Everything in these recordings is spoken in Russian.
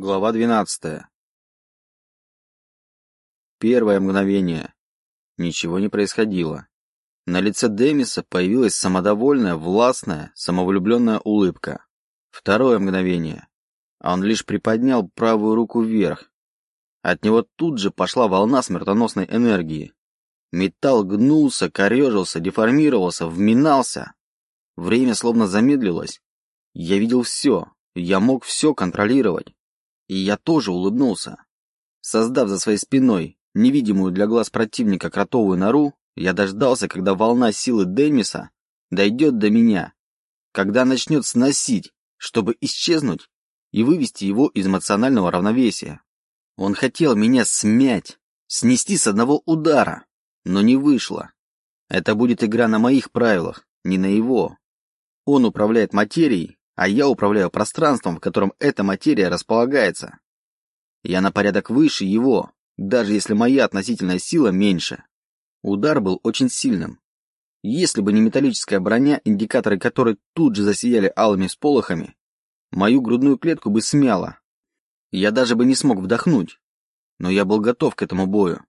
Глава 12. Первое мгновение. Ничего не происходило. На лице Демиса появилась самодовольная, властная, самовлюбленная улыбка. Второе мгновение. Он лишь приподнял правую руку вверх. От него тут же пошла волна смертоносной энергии. Металл гнулся, корежился, деформировался, вминался. Время словно замедлилось. Я видел все. Я мог все контролировать. И я тоже улыбнулся. Создав за своей спиной невидимую для глаз противника кротовую нору, я дождался, когда волна силы Демиса дойдет до меня, когда начнет сносить, чтобы исчезнуть и вывести его из эмоционального равновесия. Он хотел меня смять, снести с одного удара, но не вышло. Это будет игра на моих правилах, не на его. Он управляет материей, а я управляю пространством, в котором эта материя располагается. Я на порядок выше его, даже если моя относительная сила меньше. Удар был очень сильным. Если бы не металлическая броня, индикаторы которой тут же засияли алыми сполохами, мою грудную клетку бы смяло. Я даже бы не смог вдохнуть. Но я был готов к этому бою.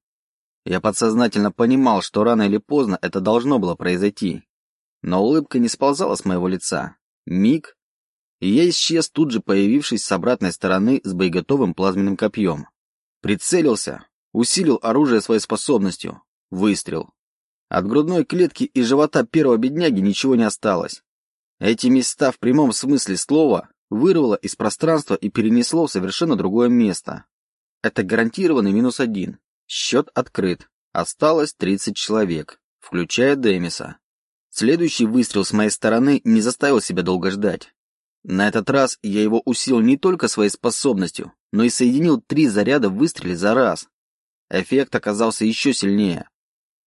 Я подсознательно понимал, что рано или поздно это должно было произойти. Но улыбка не сползала с моего лица. Миг, и я исчез, тут же появившись с обратной стороны с боеготовым плазменным копьем. Прицелился, усилил оружие своей способностью. Выстрел. От грудной клетки и живота первого бедняги ничего не осталось. Эти места в прямом смысле слова вырвало из пространства и перенесло в совершенно другое место. Это гарантированный минус один. Счет открыт. Осталось 30 человек, включая Демиса. Следующий выстрел с моей стороны не заставил себя долго ждать. На этот раз я его усилил не только своей способностью, но и соединил три заряда в выстреле за раз. Эффект оказался еще сильнее.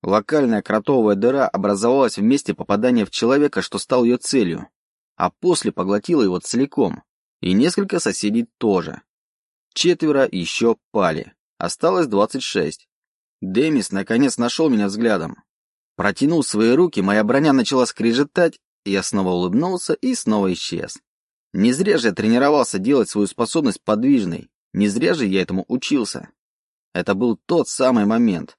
Локальная кротовая дыра образовалась в месте попадания в человека, что стал ее целью, а после поглотила его целиком, и несколько соседей тоже. Четверо еще пали, осталось двадцать шесть. Демис наконец нашел меня взглядом. Протянул свои руки, моя броня начала скрежетать, я снова улыбнулся и снова исчез. Не зря же я тренировался делать свою способность подвижной, не зря же я этому учился. Это был тот самый момент.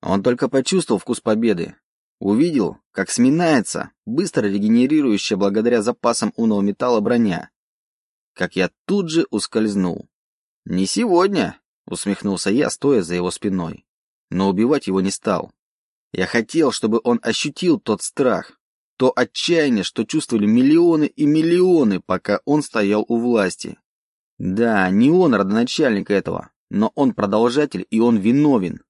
Он только почувствовал вкус победы. Увидел, как сминается, быстро регенерирующая благодаря запасам умного металла броня. Как я тут же ускользнул. «Не сегодня», — усмехнулся я, стоя за его спиной. Но убивать его не стал. Я хотел, чтобы он ощутил тот страх, то отчаяние, что чувствовали миллионы и миллионы, пока он стоял у власти. Да, не он родоначальник этого, но он продолжатель и он виновен.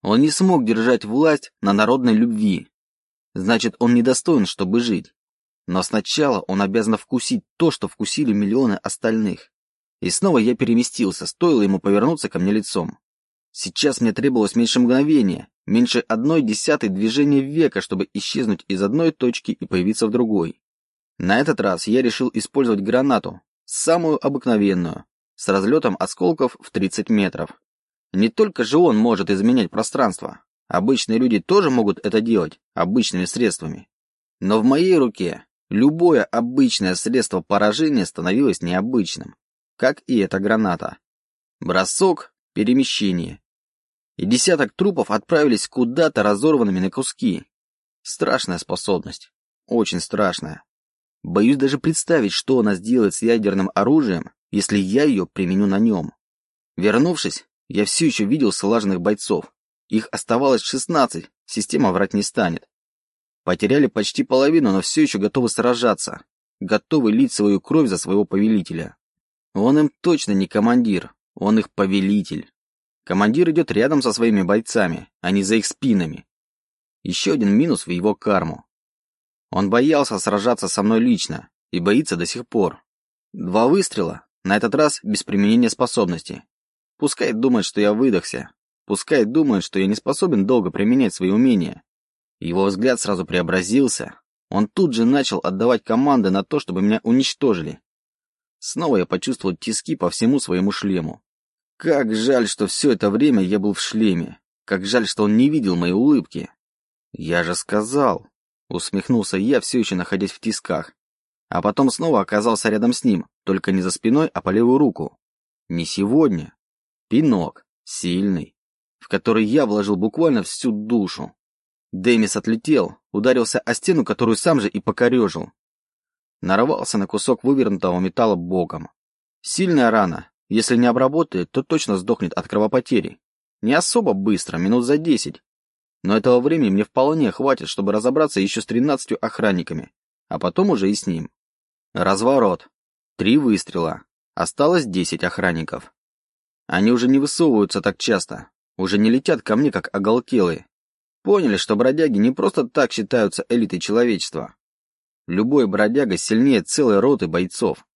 Он не смог держать власть на народной любви. Значит, он недостоин, чтобы жить. Но сначала он обязан вкусить то, что вкусили миллионы остальных. И снова я переместился, стоило ему повернуться ко мне лицом. Сейчас мне требовалось меньше мгновения, меньше одной десятой движения века, чтобы исчезнуть из одной точки и появиться в другой. На этот раз я решил использовать гранату, самую обыкновенную, с разлетом осколков в 30 метров. Не только же он может изменять пространство. Обычные люди тоже могут это делать обычными средствами. Но в моей руке любое обычное средство поражения становилось необычным, как и эта граната. Бросок, перемещение, и десяток трупов отправились куда-то разорванными на куски. Страшная способность. Очень страшная. Боюсь даже представить, что она сделает с ядерным оружием, если я ее применю на нем. Вернувшись, я все еще видел слаженных бойцов. Их оставалось 16, система врать не станет. Потеряли почти половину, но все еще готовы сражаться. Готовы лить свою кровь за своего повелителя. Он им точно не командир, он их повелитель. Командир идет рядом со своими бойцами, а не за их спинами. Еще один минус в его карму. Он боялся сражаться со мной лично и боится до сих пор. Два выстрела, на этот раз без применения способности. Пускай думает, что я выдохся. Пускай думает, что я не способен долго применять свои умения. Его взгляд сразу преобразился. Он тут же начал отдавать команды на то, чтобы меня уничтожили. Снова я почувствовал тиски по всему своему шлему. Как жаль, что все это время я был в шлеме. Как жаль, что он не видел моей улыбки. Я же сказал. Усмехнулся я, все еще находясь в тисках. А потом снова оказался рядом с ним, только не за спиной, а по левую руку. Не сегодня. Пинок. Сильный. В который я вложил буквально всю душу. Демис отлетел, ударился о стену, которую сам же и покорежил. Нарвался на кусок вывернутого металла боком. Сильная рана. Если не обработает, то точно сдохнет от кровопотери. Не особо быстро, минут за десять. Но этого времени мне вполне хватит, чтобы разобраться еще с тринадцатью охранниками, а потом уже и с ним. Разворот. Три выстрела. Осталось десять охранников. Они уже не высовываются так часто, уже не летят ко мне, как оголтелые. Поняли, что бродяги не просто так считаются элитой человечества. Любой бродяга сильнее целой роты бойцов.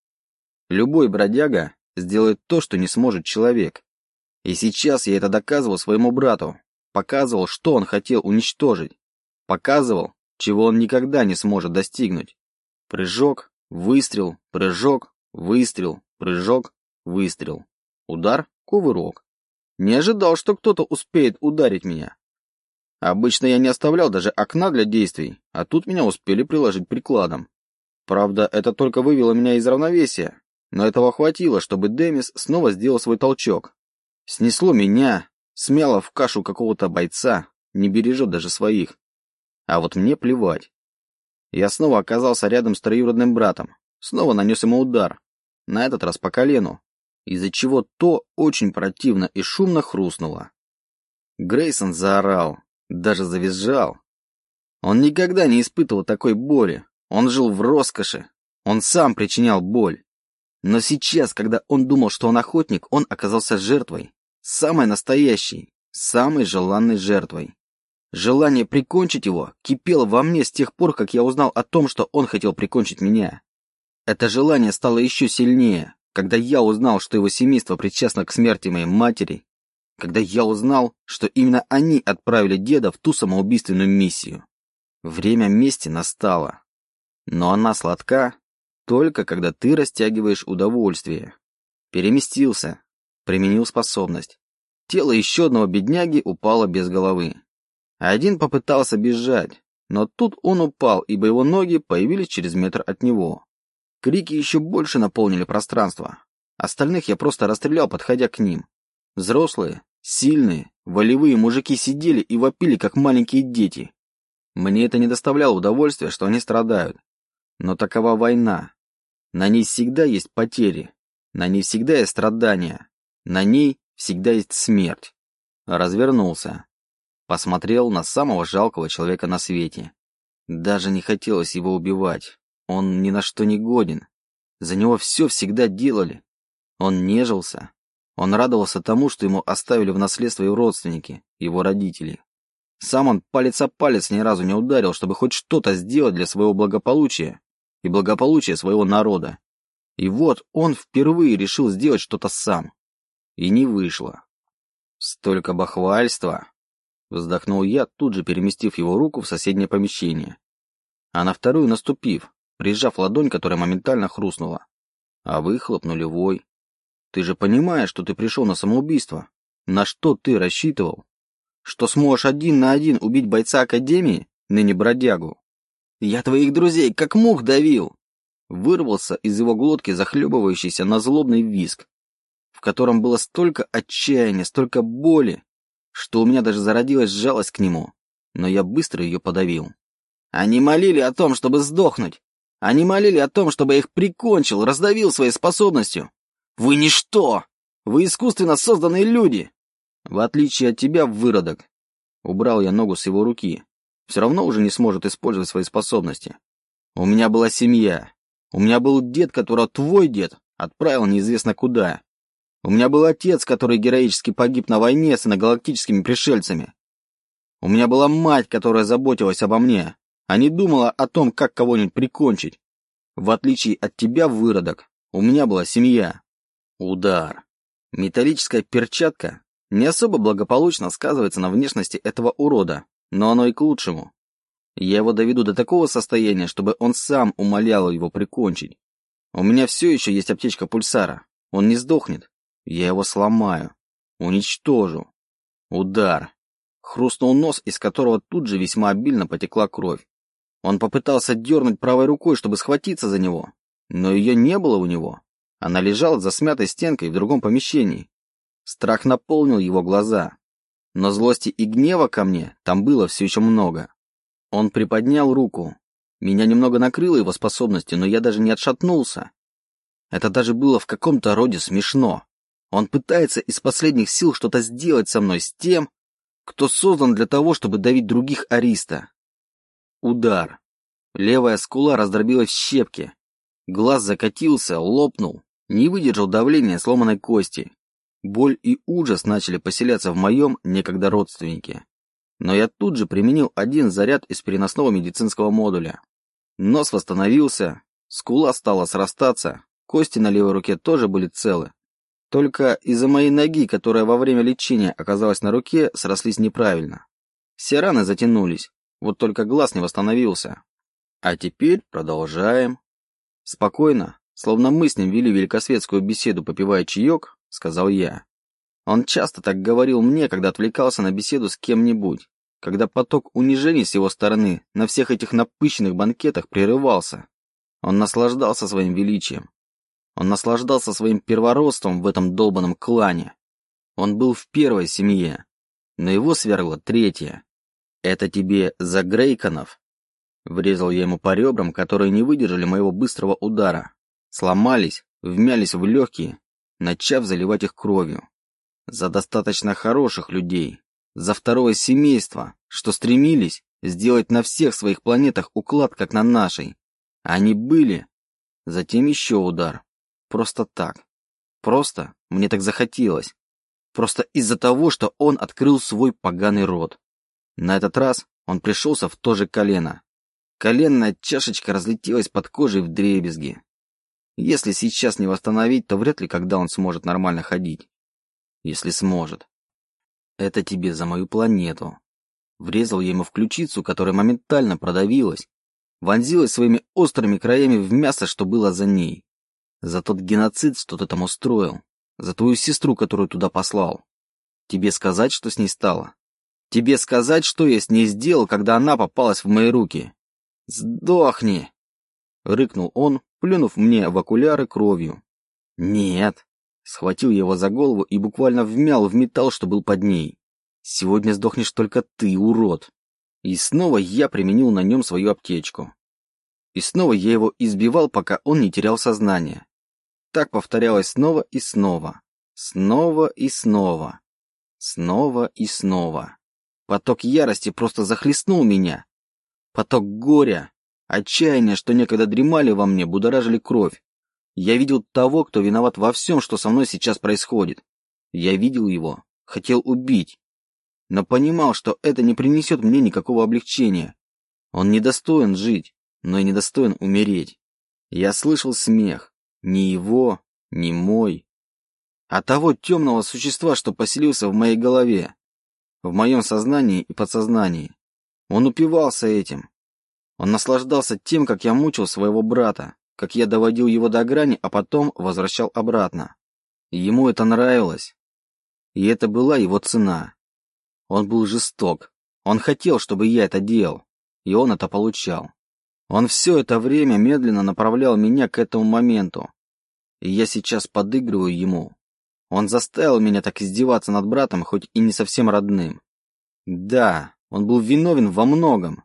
Любой бродяга сделает то, что не сможет человек. И сейчас я это доказывал своему брату, показывал, что он хотел уничтожить, показывал, чего он никогда не сможет достигнуть. Прыжок, выстрел, прыжок, выстрел, прыжок, выстрел. Удар, кувырок. Не ожидал, что кто-то успеет ударить меня. Обычно я не оставлял даже окна для действий, а тут меня успели приложить прикладом. Правда, это только вывело меня из равновесия, но этого хватило, чтобы Демис снова сделал свой толчок. Снесло меня, смяло в кашу какого-то бойца, не бережет даже своих. А вот мне плевать. Я снова оказался рядом с троюродным братом, снова нанес ему удар, на этот раз по колену, из-за чего то очень противно и шумно хрустнуло. Грейсон заорал, даже завизжал. Он никогда не испытывал такой боли. Он жил в роскоши. Он сам причинял боль. Но сейчас, когда он думал, что он охотник, он оказался жертвой. Самой настоящей, самой желанной жертвой. Желание прикончить его кипело во мне с тех пор, как я узнал о том, что он хотел прикончить меня. Это желание стало еще сильнее, когда я узнал, что его семейство причастно к смерти моей матери когда я узнал, что именно они отправили деда в ту самоубийственную миссию. Время мести настало. Но она сладка только когда ты растягиваешь удовольствие. Переместился, применил способность. Тело еще одного бедняги упало без головы. Один попытался бежать, но тут он упал, ибо его ноги появились через метр от него. Крики еще больше наполнили пространство. Остальных я просто расстрелял, подходя к ним. Взрослые, сильные, волевые мужики сидели и вопили, как маленькие дети. Мне это не доставляло удовольствия, что они страдают. Но такова война. На ней всегда есть потери. На ней всегда есть страдания. На ней всегда есть смерть. Развернулся. Посмотрел на самого жалкого человека на свете. Даже не хотелось его убивать. Он ни на что не годен. За него все всегда делали. Он нежился, он радовался тому, что ему оставили в наследство его родственники, его родители. Сам он палец о палец ни разу не ударил, чтобы хоть что-то сделать для своего благополучия и благополучия своего народа. И вот он впервые решил сделать что-то сам. И не вышло. Столько бахвальства. Вздохнул я, тут же переместив его руку в соседнее помещение. А на вторую наступив, прижав ладонь, которая моментально хрустнула. А выхлоп нулевой. Ты же понимаешь, что ты пришел на самоубийство. На что ты рассчитывал? Что сможешь один на один убить бойца Академии, ныне бродягу? Я твоих друзей как мух давил. Вырвался из его глотки захлебывающийся на злобный виск, в котором было столько отчаяния, столько боли, что у меня даже зародилась жалость к нему, но я быстро ее подавил. Они молили о том, чтобы сдохнуть. Они молили о том, чтобы я их прикончил, раздавил своей способностью. Вы ничто! Вы искусственно созданные люди! В отличие от тебя, выродок. Убрал я ногу с его руки. Все равно уже не сможет использовать свои способности. У меня была семья. У меня был дед, которого твой дед отправил неизвестно куда. У меня был отец, который героически погиб на войне с иногалактическими пришельцами. У меня была мать, которая заботилась обо мне, а не думала о том, как кого-нибудь прикончить. В отличие от тебя, выродок, у меня была семья. Удар. Металлическая перчатка не особо благополучно сказывается на внешности этого урода, но оно и к лучшему. Я его доведу до такого состояния, чтобы он сам умолял его прикончить. У меня все еще есть аптечка пульсара. Он не сдохнет. Я его сломаю. Уничтожу. Удар. Хрустнул нос, из которого тут же весьма обильно потекла кровь. Он попытался дернуть правой рукой, чтобы схватиться за него, но ее не было у него. Она лежала за смятой стенкой в другом помещении. Страх наполнил его глаза. Но злости и гнева ко мне там было все еще много. Он приподнял руку. Меня немного накрыло его способности, но я даже не отшатнулся. Это даже было в каком-то роде смешно. Он пытается из последних сил что-то сделать со мной, с тем, кто создан для того, чтобы давить других Ариста. Удар. Левая скула раздробилась в щепки. Глаз закатился, лопнул, не выдержал давления сломанной кости. Боль и ужас начали поселяться в моем некогда родственнике. Но я тут же применил один заряд из переносного медицинского модуля. Нос восстановился, скула стала срастаться, кости на левой руке тоже были целы. Только из-за моей ноги, которая во время лечения оказалась на руке, срослись неправильно. Все раны затянулись, вот только глаз не восстановился. А теперь продолжаем. Спокойно, словно мы с ним вели великосветскую беседу, попивая чаек, сказал я. Он часто так говорил мне, когда отвлекался на беседу с кем-нибудь, когда поток унижений с его стороны на всех этих напыщенных банкетах прерывался. Он наслаждался своим величием. Он наслаждался своим первородством в этом долбанном клане. Он был в первой семье, но его свергло третья. Это тебе за Грейконов? Врезал я ему по ребрам, которые не выдержали моего быстрого удара. Сломались, вмялись в легкие, начав заливать их кровью. За достаточно хороших людей. За второе семейство, что стремились сделать на всех своих планетах уклад, как на нашей. Они были. Затем еще удар. Просто так. Просто мне так захотелось. Просто из-за того, что он открыл свой поганый рот. На этот раз он пришелся в то же колено. Коленная чашечка разлетелась под кожей в дребезги. Если сейчас не восстановить, то вряд ли когда он сможет нормально ходить. Если сможет. Это тебе за мою планету. Врезал я ему в ключицу, которая моментально продавилась, вонзилась своими острыми краями в мясо, что было за ней. За тот геноцид, что ты там устроил. За твою сестру, которую туда послал. Тебе сказать, что с ней стало? Тебе сказать, что я с ней сделал, когда она попалась в мои руки? Сдохни!» Рыкнул он, плюнув мне в окуляры кровью. «Нет!» Схватил его за голову и буквально вмял в металл, что был под ней. «Сегодня сдохнешь только ты, урод!» И снова я применил на нем свою аптечку. И снова я его избивал, пока он не терял сознание. Так повторялось снова и снова. Снова и снова. Снова и снова. Поток ярости просто захлестнул меня. Поток горя, отчаяния, что некогда дремали во мне, будоражили кровь. Я видел того, кто виноват во всем, что со мной сейчас происходит. Я видел его, хотел убить, но понимал, что это не принесет мне никакого облегчения. Он недостоин жить но и недостоин умереть. Я слышал смех. Ни его, ни мой. А того темного существа, что поселился в моей голове. В моем сознании и подсознании. Он упивался этим. Он наслаждался тем, как я мучил своего брата, как я доводил его до грани, а потом возвращал обратно. Ему это нравилось. И это была его цена. Он был жесток. Он хотел, чтобы я это делал. И он это получал. Он все это время медленно направлял меня к этому моменту. И я сейчас подыгрываю ему. Он заставил меня так издеваться над братом, хоть и не совсем родным. Да, он был виновен во многом.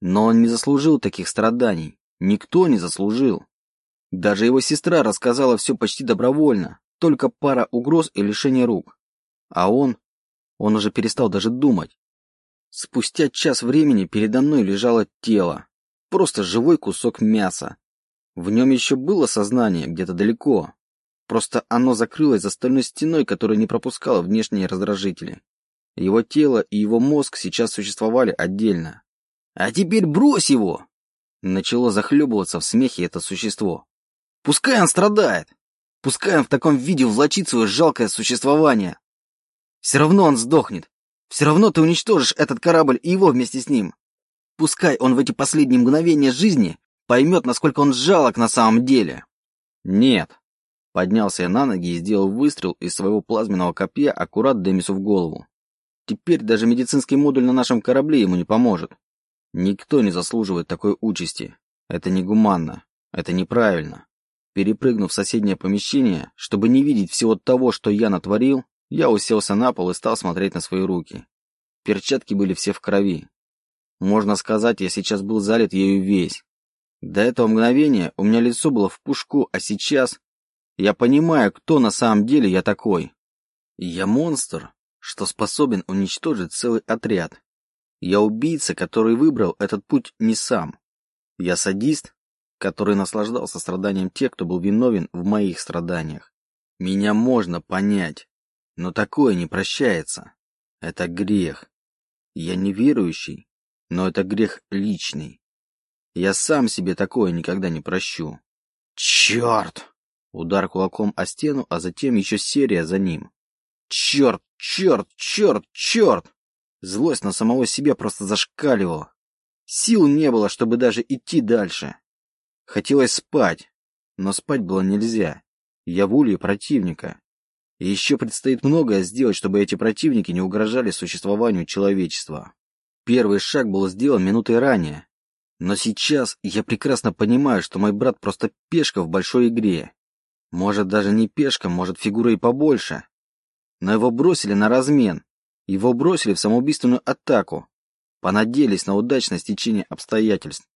Но он не заслужил таких страданий. Никто не заслужил. Даже его сестра рассказала все почти добровольно. Только пара угроз и лишение рук. А он... Он уже перестал даже думать. Спустя час времени передо мной лежало тело, Просто живой кусок мяса. В нем еще было сознание, где-то далеко. Просто оно закрылось за стальной стеной, которая не пропускала внешние раздражители. Его тело и его мозг сейчас существовали отдельно. «А теперь брось его!» Начало захлебываться в смехе это существо. «Пускай он страдает! Пускай он в таком виде влачит свое жалкое существование! Все равно он сдохнет! Все равно ты уничтожишь этот корабль и его вместе с ним! Пускай он в эти последние мгновения жизни поймет, насколько он жалок на самом деле. Нет. Поднялся я на ноги и сделал выстрел из своего плазменного копья аккурат Демису в голову. Теперь даже медицинский модуль на нашем корабле ему не поможет. Никто не заслуживает такой участи. Это негуманно. Это неправильно. Перепрыгнув в соседнее помещение, чтобы не видеть всего того, что я натворил, я уселся на пол и стал смотреть на свои руки. Перчатки были все в крови. Можно сказать, я сейчас был залит ею весь. До этого мгновения у меня лицо было в пушку, а сейчас я понимаю, кто на самом деле я такой. Я монстр, что способен уничтожить целый отряд. Я убийца, который выбрал этот путь не сам. Я садист, который наслаждался страданием тех, кто был виновен в моих страданиях. Меня можно понять, но такое не прощается. Это грех. Я неверующий, но это грех личный. Я сам себе такое никогда не прощу. Черт! Удар кулаком о стену, а затем еще серия за ним. Черт, черт, черт, черт! Злость на самого себя просто зашкаливала. Сил не было, чтобы даже идти дальше. Хотелось спать, но спать было нельзя. Я в улье противника. И еще предстоит многое сделать, чтобы эти противники не угрожали существованию человечества. Первый шаг был сделан минутой ранее. Но сейчас я прекрасно понимаю, что мой брат просто пешка в большой игре. Может, даже не пешка, может, фигура и побольше. Но его бросили на размен. Его бросили в самоубийственную атаку. Понадеялись на удачное стечение обстоятельств.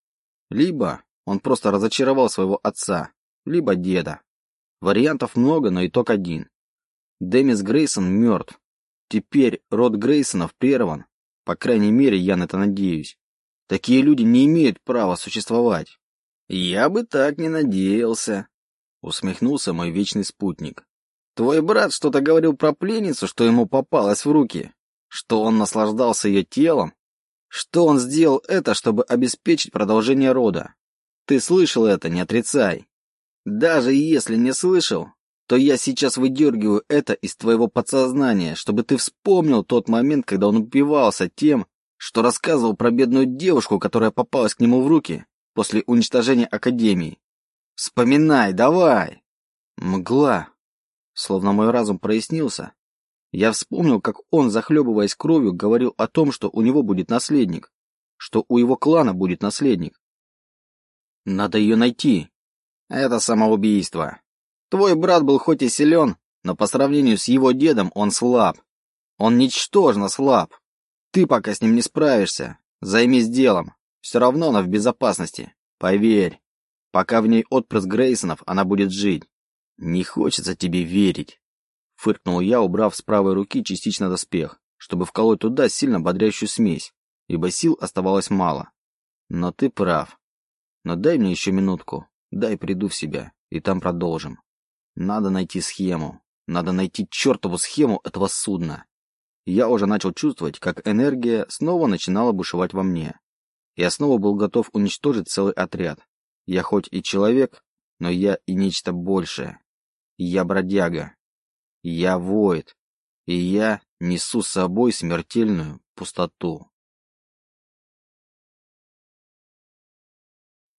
Либо он просто разочаровал своего отца, либо деда. Вариантов много, но итог один. Демис Грейсон мертв. Теперь род Грейсонов прерван. По крайней мере, я на это надеюсь. Такие люди не имеют права существовать. Я бы так не надеялся, усмехнулся мой вечный спутник. Твой брат что-то говорил про пленницу, что ему попалось в руки, что он наслаждался ее телом, что он сделал это, чтобы обеспечить продолжение рода. Ты слышал это, не отрицай. Даже если не слышал, то я сейчас выдергиваю это из твоего подсознания, чтобы ты вспомнил тот момент, когда он упивался тем, что рассказывал про бедную девушку, которая попалась к нему в руки после уничтожения Академии. Вспоминай, давай! Мгла. Словно мой разум прояснился. Я вспомнил, как он, захлебываясь кровью, говорил о том, что у него будет наследник, что у его клана будет наследник. Надо ее найти. Это самоубийство. Твой брат был хоть и силен, но по сравнению с его дедом он слаб. Он ничтожно слаб. Ты пока с ним не справишься. Займись делом. Все равно она в безопасности. Поверь. Пока в ней отпрыск Грейсонов, она будет жить. Не хочется тебе верить. Фыркнул я, убрав с правой руки частично доспех, чтобы вколоть туда сильно бодрящую смесь, ибо сил оставалось мало. Но ты прав. Но дай мне еще минутку. Дай приду в себя, и там продолжим. Надо найти схему. Надо найти чертову схему этого судна. Я уже начал чувствовать, как энергия снова начинала бушевать во мне. Я снова был готов уничтожить целый отряд. Я хоть и человек, но я и нечто большее. Я бродяга. Я воид. И я несу с собой смертельную пустоту.